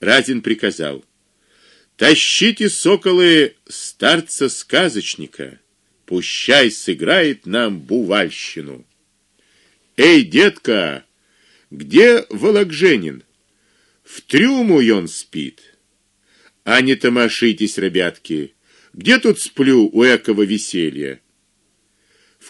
Разин приказал: "Тащите соколы старца сказочника, пущай сыграет нам бувальщину". Эй, детка, где Вологженин? В трюму он спит. А не томашитесь, ребятки. Где тут сплю у экого веселья?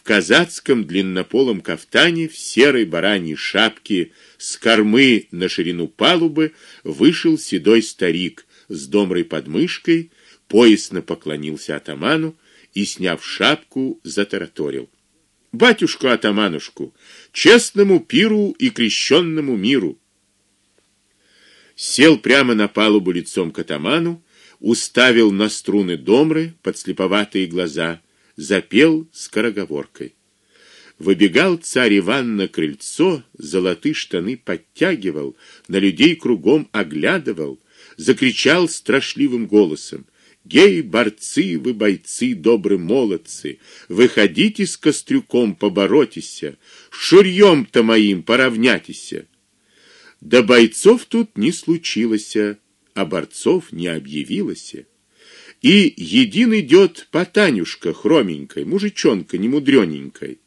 Казацком длиннополом кафтане, в серой бараньей шапке, с кормы на ширину палубы вышел седой старик с домрой подмышкой, поясно поклонился атаману и, сняв шапку, затараторил: "Батюшку атаманушку, честному пиру и крещенному миру!" Сел прямо на палубу лицом к атаману, уставил на струны домры подслеповатые глаза запел скороговоркой. Выбегал царь Иван на крыльцо, золотые штаны подтягивал, на людей кругом оглядывал, закричал страшливым голосом: "Гей, борцы, вы бойцы, добрые молодцы, выходите с кострюком поборотися, шурьем-то моим поравнятися". Да бойцов тут не случилось, а борцов не объявилось. И един идет Потанюшка хроменькой, мужичонка немудрёненькой.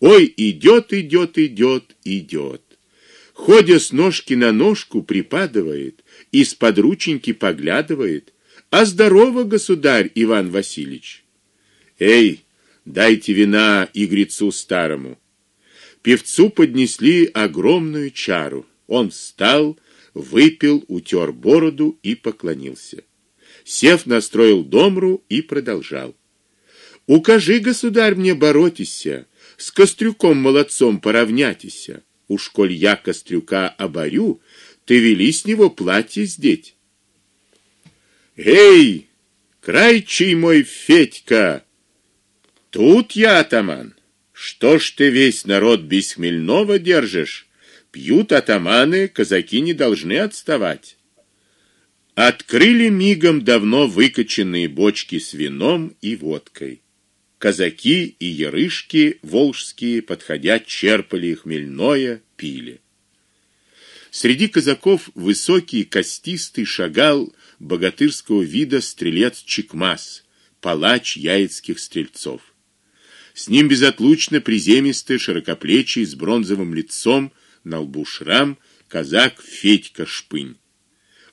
Ой, идет, идет, идет, идет. Ходя с ножки на ножку припадывает, из-под рученьки поглядывает. А здорово, государь Иван Васильевич. Эй, дайте вина игрецу старому. Певцу поднесли огромную чару. Он встал, выпил, утер бороду и поклонился. Сев настроил домру и продолжал: Укажи, государь, мне боротися, с кострюком молодцом поравнятися. Уж коль я кострюка оборю, ты вели с него платье сдеть. Эй, крайчий мой Федька! Тут я, атаман. Что ж ты весь народ без хмельного держишь? Пьют атаманы, казаки не должны отставать. Открыли мигом давно выкаченные бочки с вином и водкой. Казаки и ярышки волжские, подходя, черпали хмельное, пили. Среди казаков высокий, костистый шагал богатырского вида стрелец Чекмас, палач яицких стрельцов. С ним безотлучно приземистый, широкоплечий, с бронзовым лицом, на лбу шрам, казак Федька Шпынь.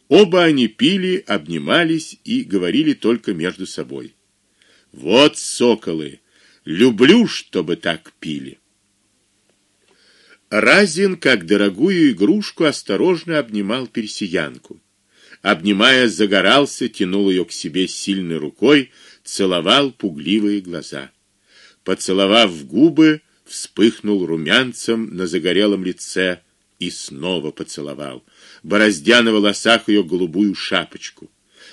Оба они пили, обнимались и говорили только между собой. Вот соколы, люблю, чтобы так пили. Разин, как дорогую игрушку, осторожно обнимал персиянку. Обнимая, загорался, тянул ее к себе сильной рукой, целовал пугливые глаза. Поцеловав в губы, вспыхнул румянцем на загорелом лице и снова поцеловал бороздя на волосах ее голубую шапочку.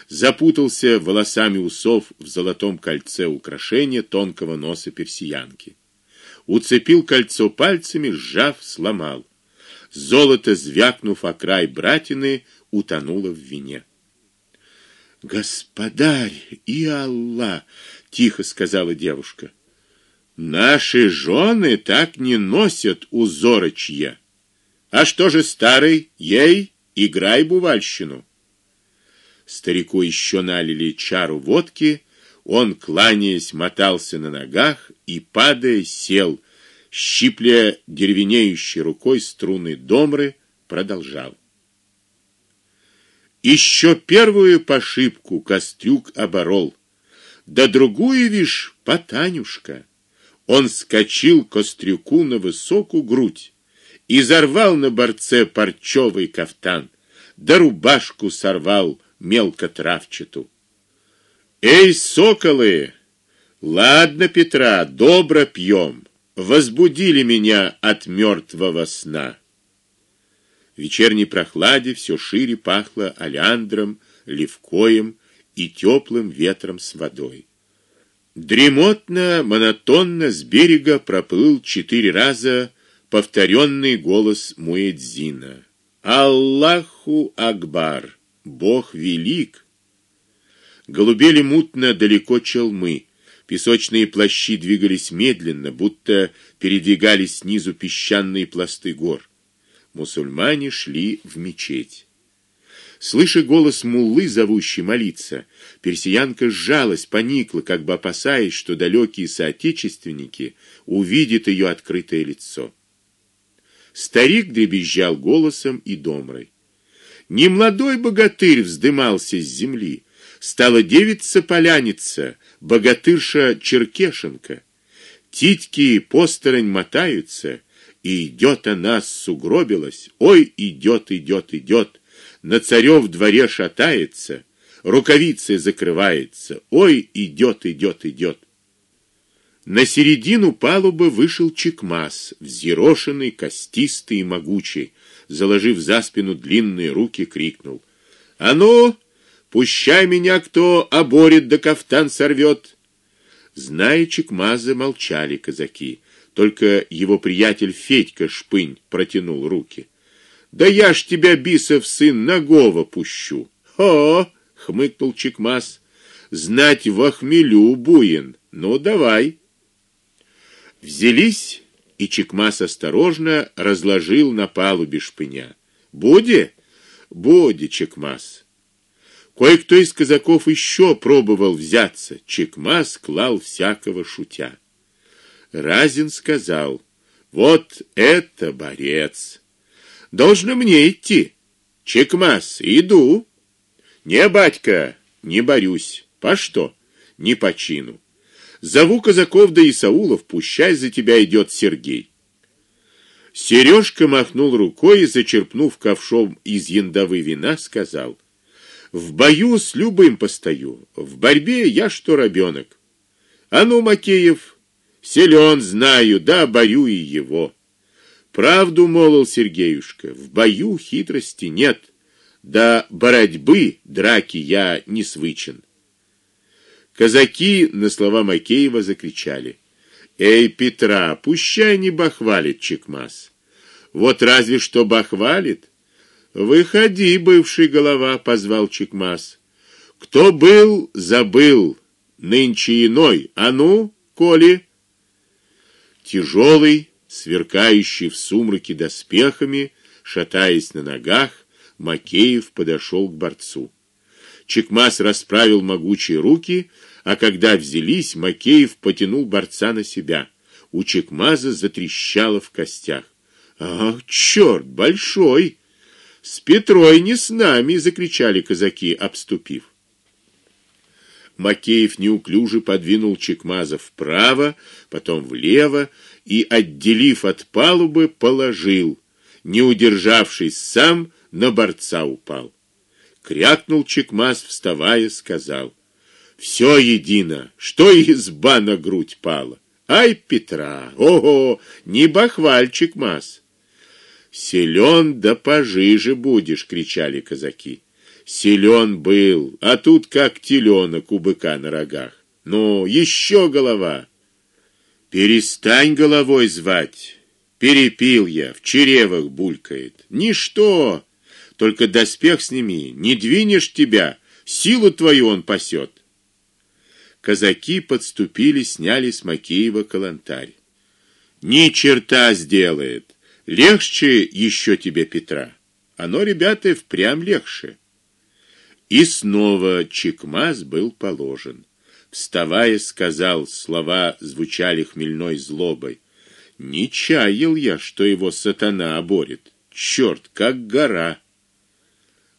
Запутался волосами усов в золотом кольце украшения тонкого носа персиянки. Уцепил кольцо пальцами, сжав, сломал. Золото, звякнув о край братины, утонуло в вине. Господарь и Аллах, тихо сказала девушка. Наши жены так не носят узорочья. А что же старый, ей Играй бувальщину. Старику еще налили чару водки, он кланяясь мотался на ногах и падая сел, щипля деревенеющей рукой струны домры, продолжал. Еще первую пошибку Костюк оборол, да другую вишь, потанюшка. Он скочил Кострюку на высокую грудь и зарвал на борце парчовый кафтан, да рубашку сорвал мелко травчату. Эй, соколы, ладно, Петра, добро пьем. Возбудили меня от мертвого сна. В вечерней прохладе все шире пахло олеандром, левкоем и теплым ветром с водой. Дремотно, монотонно с берега проплыл четыре раза повторенный голос Муэдзина. Аллаху Акбар, Бог велик. Голубели мутно далеко челмы. Песочные плащи двигались медленно, будто передвигались снизу песчаные пласты гор. Мусульмане шли в мечеть. Слыша голос муллы, зовущий молиться, персиянка сжалась, поникла, как бы опасаясь, что далекие соотечественники увидят ее открытое лицо. Старик дребезжал голосом и домрой. Не молодой богатырь вздымался с земли, стала девица-поляница, богатырша Черкешенка. Титьки посторонь мотаются, и идет она сугробилась. Ой, идет, идет, идет на царев дворе шатается, рукавицей закрывается. Ой, идет, идет, идет. На середину палубы вышел Чекмас, взъерошенный, костистый и могучий, заложив за спину длинные руки, крикнул: "А ну, пущай меня кто оборит да кафтан сорвет!» Зная Чекмаза, молчали казаки, только его приятель Федька Шпынь протянул руки. Да я ж тебя, бисов сын, нагого пущу. О, хмыкнул Чекмас. Знать в хмелю буин. Ну давай. Взялись, и Чекмас осторожно разложил на палубе шпыня. Буде? Буде, Чекмас. Кое-кто из казаков еще пробовал взяться. Чекмас клал всякого шутя. Разин сказал: "Вот это борец!" Должно мне идти. Чекмас, иду. Не, батька, не борюсь. По что? Не по чину. Зову казаков да Исаулов, пущай за тебя идет Сергей. Сережка махнул рукой и зачерпнув ковшом из яндовы вина, сказал: "В бою с любым постою, в борьбе я что ребенок. А ну, Макеев, силен знаю, да борю и его". Правду молол Сергеюшка, в бою хитрости нет, да борьбы, драки я не свычен. Казаки на слова Макеева закричали: "Эй, Петра, пущай не бахвалит Чекмас. Вот разве что бахвалит. Выходи, бывший голова, позвал Чекмас. Кто был, забыл, нынче иной. А ну, коли тяжелый сверкающий в сумраке доспехами, шатаясь на ногах, Макеев подошел к борцу. Чекмас расправил могучие руки, а когда взялись, Макеев потянул борца на себя. У Чекмаза затрещало в костях. "Ах, черт, большой! С Петрой не с нами!" закричали казаки, обступив. Макеев неуклюже подвинул Чекмаза вправо, потом влево и, отделив от палубы, положил. Не удержавшись сам, на борца упал. Крякнул Чекмаз, вставая, сказал: "Все едино, что изба на грудь пала. Ай, Петра, ого, не бахваль Чекмаз". Силен да пожиже будешь, кричали казаки. Силен был, а тут как теленок у быка на рогах. Ну, еще голова. Перестань головой звать. Перепил я, в черевах булькает. Ничто, только доспех сними, не двинешь тебя, силу твою он пасет. Казаки подступили, сняли с Макеева калантарь. Ни черта сделает. Легче еще тебе Петра. Оно, ребята, впрямь легче. И снова чекмаз был положен вставая, сказал, слова звучали хмельной злобой: "Не чаял я, что его сатана оборет. Черт, как гора".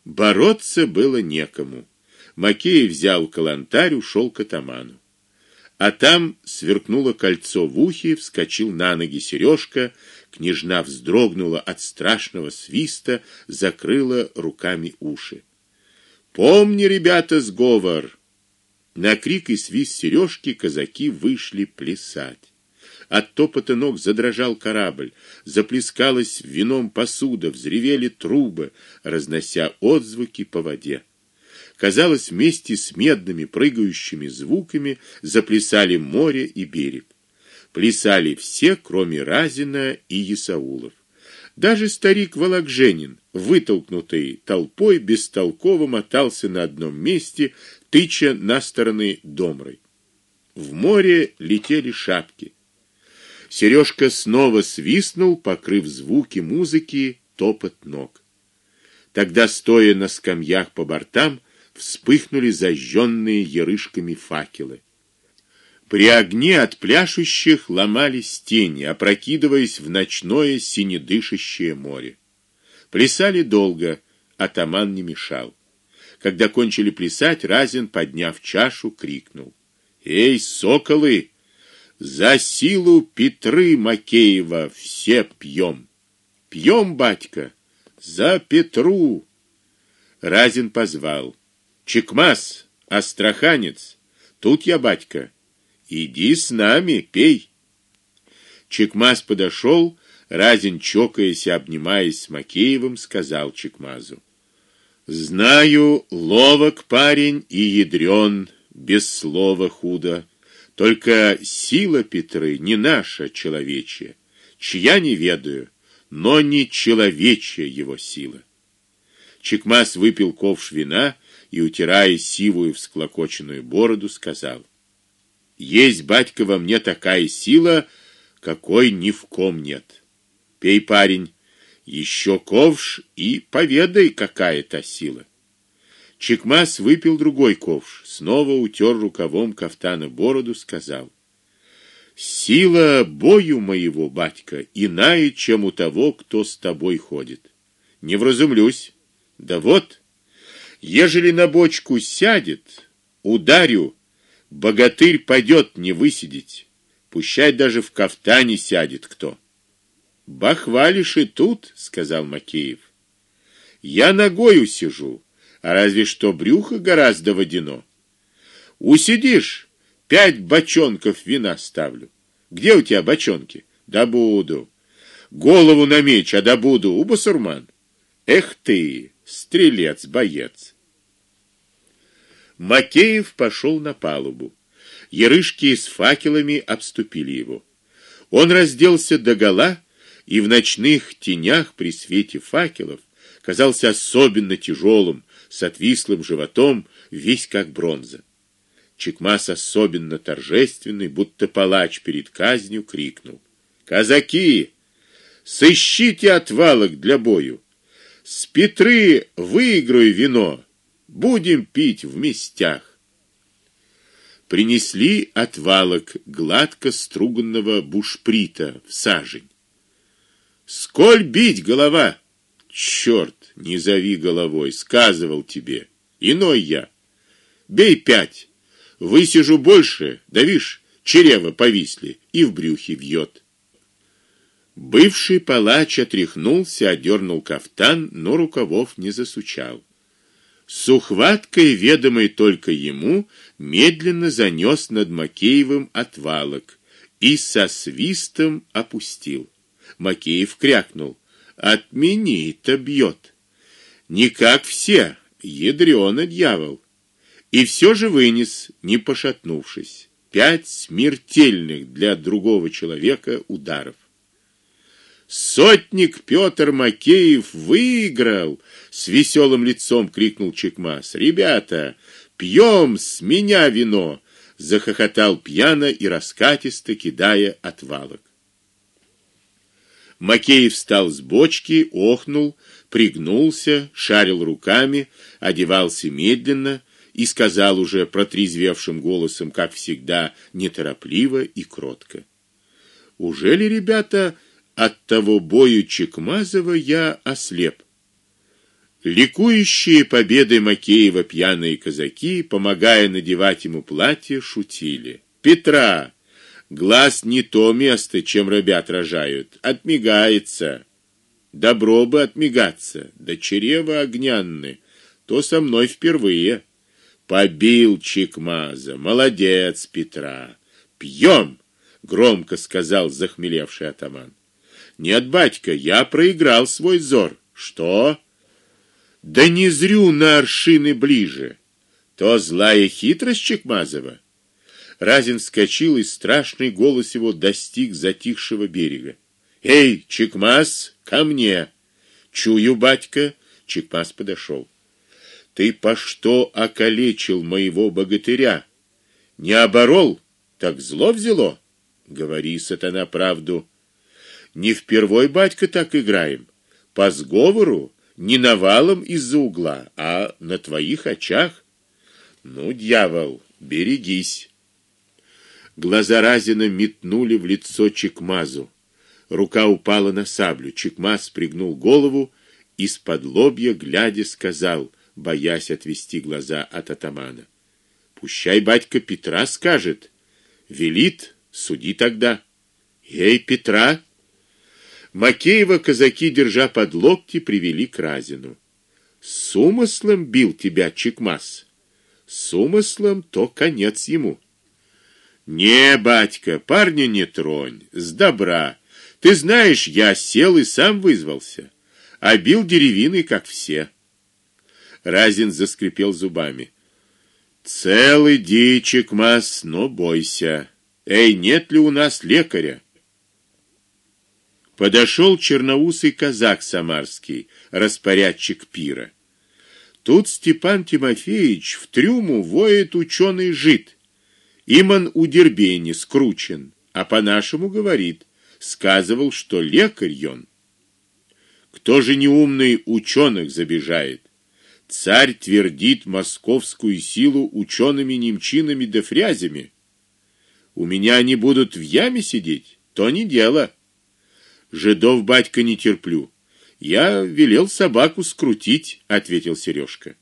Бороться было некому. Макей взял калантарь, ушел к атаману. А там сверкнуло кольцо в ухе, вскочил на ноги Сережка, княжна вздрогнула от страшного свиста, закрыла руками уши. Помни, ребята, сговор. На крик и свист сережки казаки вышли плясать. От топота ног задрожал корабль, заплескалась вином посуда, взревели трубы, разнося отзвуки по воде. Казалось, вместе с медными прыгающими звуками заплясали море и берег. Плясали все, кроме Разина и Исаулов. Даже старик Вологженин, вытолкнутый толпой, бестолково мотался на одном месте, тыча на стороны домрой. В море летели шапки. Сережка снова свистнул, покрыв звуки музыки топот ног. Тогда, стоя на скамьях по бортам, вспыхнули зажженные ярышками факелы. При огне от пляшущих ломались тени, опрокидываясь в ночное синедышащее море. Плясали долго, атаман не мешал. Когда кончили плясать, Разин, подняв чашу, крикнул: "Эй, соколы, за силу Петры Макеева все пьем! Пьем, батька, за Петру!" Разин позвал: "Чекмас, астраханец, тут я, батька. Иди с нами, пей". Чекмас подошел, Разин, чокаясь обнимаясь с Макеевым, сказал Чекмазу: Знаю, ловок парень и ядрен, без слова худо. Только сила Петры не наша человечья, чья не ведаю, но не человечья его сила. Чекмас выпил ковш вина и утирая сивую всклокоченную бороду, сказал: "Есть батька во мне такая сила, какой ни в ком нет. Пей, парень, еще ковш и поведай, какая та сила. Чекмас выпил другой ковш, снова утер рукавом кафтана бороду, сказал: Сила бою моего, батька, иная, чем у того, кто с тобой ходит. Не вразумлюсь. Да вот, ежели на бочку сядет, ударю, богатырь пойдет не высидеть. Пущай даже в кафтане сядет кто. Бахвалишь и тут, сказал Макеев. Я ногою сижу, разве что брюхо гораздо водяно. Усидишь, пять бочонков вина ставлю. Где у тебя бочонки? Да буду. Голову на меч, а да буду у басурман. Эх ты, стрелец, боец. Макеев пошел на палубу. Ярышки с факелами обступили его. Он разделся догола и в ночных тенях при свете факелов казался особенно тяжелым, с отвислым животом, весь как бронза. Чекмас особенно торжественный, будто палач перед казнью, крикнул: "Казаки, сыщите отвалок для бою. С Петры выиграю вино, будем пить в местях". Принесли отвалок гладко струганного бушприта в сажень. Сколь бить голова? Черт, не зови головой, сказывал тебе. Иной я. Бей пять. Высижу больше, да вишь, чрево повисли и в брюхе вьет. Бывший палач отряхнулся, одернул кафтан, но рукавов не засучал. С ухваткой, ведомой только ему, медленно занес над Макеевым отвалок и со свистом опустил. Макеев крякнул: "Отмени-то бьет. Не как все, ядрёно дьявол". И все же вынес, не пошатнувшись, пять смертельных для другого человека ударов. Сотник Петр Макеев выиграл, с веселым лицом крикнул Чекмас. Ребята, пьем с меня вино, захохотал пьяно и раскатисто кидая отвалок. Макеев встал с бочки, охнул, пригнулся, шарил руками, одевался медленно и сказал уже протрезвевшим голосом, как всегда, неторопливо и кротко: "Уже ли, ребята, от того бою Чекмазова я ослеп?" Ликующие победой Макеева пьяные казаки, помогая надевать ему платье, шутили: "Петра, Глаз не то место, чем ребят рожают, отмигается. Добро бы отмигаться, да чрево огнянны, то со мной впервые. Побил Чикмаза, молодец, Петра. Пьем, громко сказал захмелевший атаман. Нет, батька, я проиграл свой зор. Что? Да не зрю на аршины ближе. То злая хитрость Чикмазова. Разин вскочил, и страшный голос его достиг затихшего берега. Эй, Чекмас, ко мне. Чую, батька, Чекмас подошел. Ты по что околечил моего богатыря? Не оборол, так зло взяло. Говори, сатана, правду. Не впервой, батька, так играем. По сговору не навалом из-за угла, а на твоих очах. Ну, дьявол, берегись. Глаза Разина метнули в лицо Чекмазу. Рука упала на саблю. Чекмаз пригнул голову, из-под лобья глядя сказал, боясь отвести глаза от атамана: "Пущай батька Петра скажет, велит, суди тогда". Ей, Петра! Макеева казаки, держа под локти, привели к Разину. С умыслом бил тебя Чекмас. С умыслом то конец ему. Не, батька, парня не тронь, с добра. Ты знаешь, я сел и сам вызвался, а бил деревиной, как все. Разин заскрипел зубами. Целый дичек мас, но бойся. Эй, нет ли у нас лекаря? Подошел черноусый казак самарский, распорядчик пира. Тут Степан Тимофеевич в трюму воет ученый жид. Иман у Дербени скручен, а по-нашему говорит, сказывал, что лекарь он. Кто же неумный ученых забежает? Царь твердит московскую силу учеными немчинами да фрязями. У меня они будут в яме сидеть, то не дело. Жидов батька не терплю. Я велел собаку скрутить, ответил Сережка.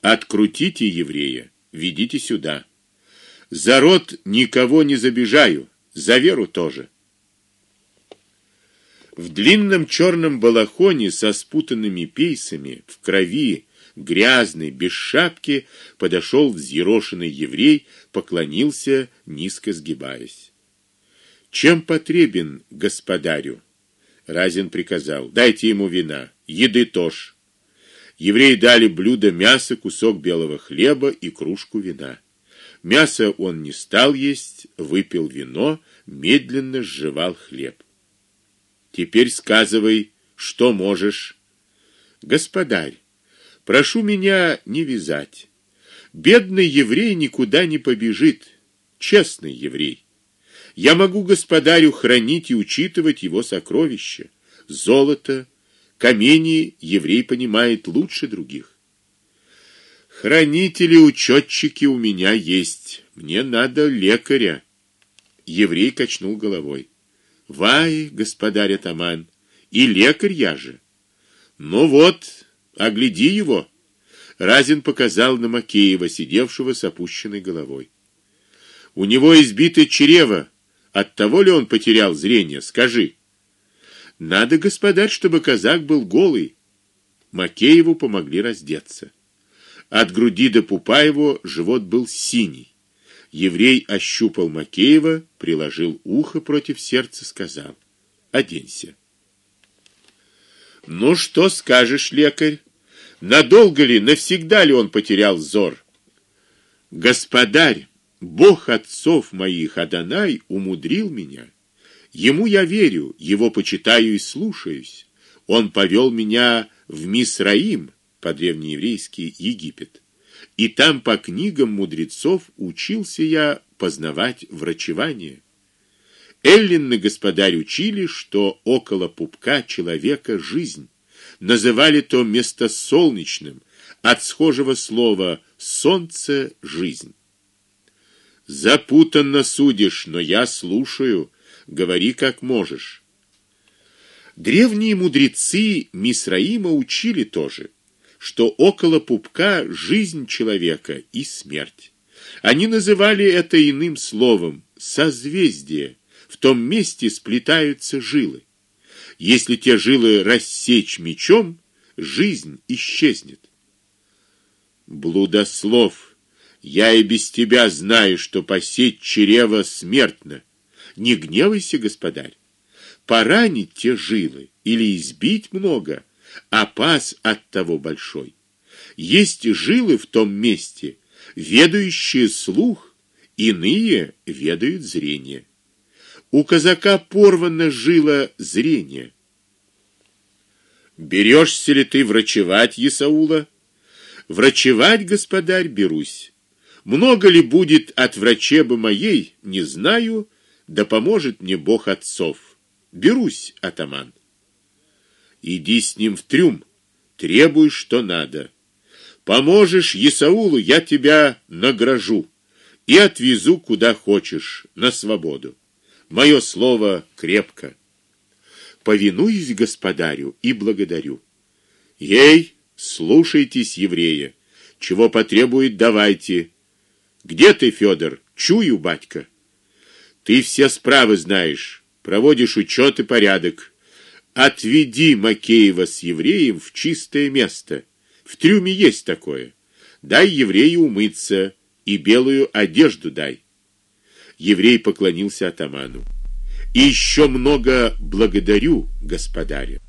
Открутите еврея, ведите сюда. За род никого не забежаю, за веру тоже. В длинном черном балахоне со спутанными пейсами, в крови, грязный, без шапки, подошел взъерошенный еврей, поклонился, низко сгибаясь. Чем потребен господарю? Разин приказал: "Дайте ему вина, еды тоже". Евреи дали блюдо мяса, кусок белого хлеба и кружку вина. Мясо он не стал есть, выпил вино, медленно жевал хлеб. Теперь сказывай, что можешь. Господарь, прошу меня не вязать. Бедный еврей никуда не побежит, честный еврей. Я могу господарю хранить и учитывать его сокровища, золото, камни еврей понимает лучше других. Хранители, учетчики у меня есть. Мне надо лекаря. Еврей качнул головой. Вай, господарь атаман, и лекарь я же. Ну вот, огляди его. Разин показал на Макеева, сидевшего с опущенной головой. У него избито чрево, от того ли он потерял зрение, скажи. Надо, господа, чтобы казак был голый. Макееву помогли раздеться. От груди до пупа его живот был синий. Еврей ощупал Макеева, приложил ухо против сердца, сказал: "Оденься". Ну что скажешь, лекарь? Надолго ли, навсегда ли он потерял зор? Господарь, Бог отцов моих Адонай умудрил меня. Ему я верю, его почитаю и слушаюсь. Он повел меня в Мисраим, по-древнееврейски Египет. И там по книгам мудрецов учился я познавать врачевание. Эллины господарь учили, что около пупка человека жизнь. Называли то место солнечным, от схожего слова солнце жизнь. Запутанно судишь, но я слушаю. Говори как можешь. Древние мудрецы Мисраима учили тоже, что около пупка жизнь человека и смерть. Они называли это иным словом созвездие. В том месте сплетаются жилы. Если те жилы рассечь мечом, жизнь исчезнет. Блудослов я и без тебя знаю, что посеть чрево смертно. Не гневайся, господарь. Поранить те жилы или избить много, а пас от того большой. Есть жилы в том месте, ведающие слух, иные ведают зрение. У казака порвано жила зрение. Берешься ли ты врачевать Исаула? Врачевать, господарь, берусь. Много ли будет от врачебы моей, не знаю, да поможет мне Бог отцов. Берусь, атаман. Иди с ним в трюм, требуй, что надо. Поможешь Исаулу, я тебя награжу и отвезу куда хочешь, на свободу. Мое слово крепко. Повинуюсь господарю и благодарю. Ей, слушайтесь, еврея. Чего потребует, давайте. Где ты, Федор? Чую, батька. Ты все справы знаешь, проводишь учет и порядок. Отведи Макеева с евреем в чистое место. В трюме есть такое. Дай еврею умыться и белую одежду дай. Еврей поклонился атаману. И еще много благодарю, господаря.